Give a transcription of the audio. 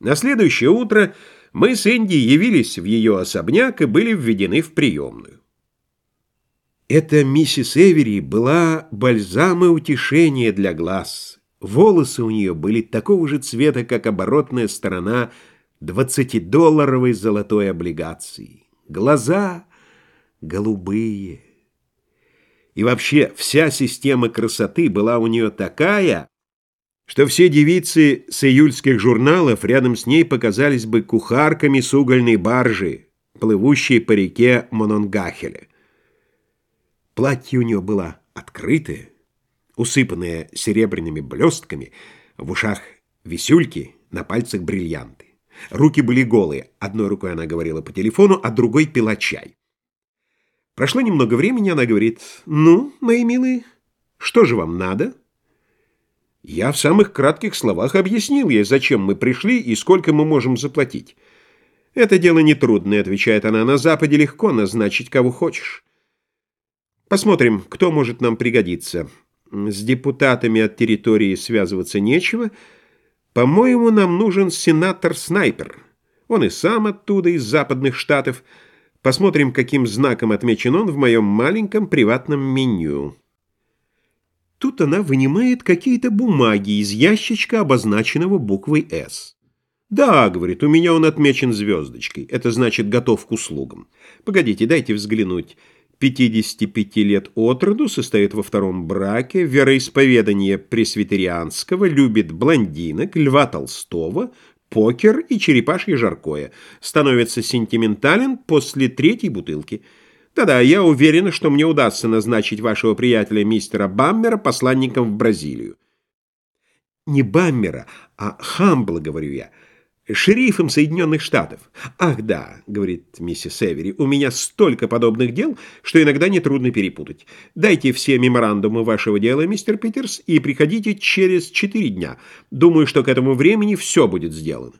На следующее утро мы с Энди явились в ее особняк и были введены в приемную. Эта миссис Эвери была бальзам и утешение для глаз. Волосы у нее были такого же цвета, как оборотная сторона двадцатидолларовой золотой облигации. Глаза голубые. И вообще вся система красоты была у нее такая, что все девицы с июльских журналов рядом с ней показались бы кухарками с угольной баржи, плывущей по реке Мононгахеля. Платье у нее было открытое, усыпанное серебряными блестками, в ушах висюльки, на пальцах бриллианты. Руки были голые, одной рукой она говорила по телефону, а другой пила чай. Прошло немного времени, она говорит, «Ну, мои милые, что же вам надо?» Я в самых кратких словах объяснил ей, зачем мы пришли и сколько мы можем заплатить. «Это дело нетрудное», — отвечает она, — «на Западе легко назначить кого хочешь». Посмотрим, кто может нам пригодиться. С депутатами от территории связываться нечего. По-моему, нам нужен сенатор-снайпер. Он и сам оттуда, из западных штатов. Посмотрим, каким знаком отмечен он в моем маленьком приватном меню». Тут она вынимает какие-то бумаги из ящичка, обозначенного буквой «С». «Да», — говорит, — «у меня он отмечен звездочкой. Это значит, готов к услугам. Погодите, дайте взглянуть. 55 лет от роду, состоит во втором браке, вероисповедание пресвитерианского, любит блондинок, Льва Толстого, покер и черепашье жаркое. Становится сентиментален после третьей бутылки». Да-да, я уверена, что мне удастся назначить вашего приятеля мистера Баммера посланником в Бразилию. Не Баммера, а Хамбла, говорю я, шерифом Соединенных Штатов. Ах да, говорит миссис Эвери, у меня столько подобных дел, что иногда нетрудно перепутать. Дайте все меморандумы вашего дела, мистер Питерс, и приходите через четыре дня. Думаю, что к этому времени все будет сделано.